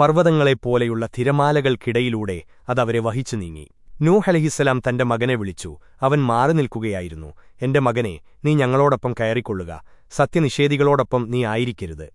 പർവതങ്ങളെപ്പോലെയുള്ള തിരമാലകൾക്കിടയിലൂടെ അതവരെ വഹിച്ചു നീങ്ങി. നൂഹലഹിസലാം തന്റെ മകനെ വിളിച്ചു അവൻ മാറി നിൽക്കുകയായിരുന്നു. എന്റെ മകനെ നീ ഞങ്ങളോടൊപ്പം കയറിക്കൊള്ളുക. സത്യനിഷേധികളോടൊപ്പം നീ ആയിരിക്കരുത്.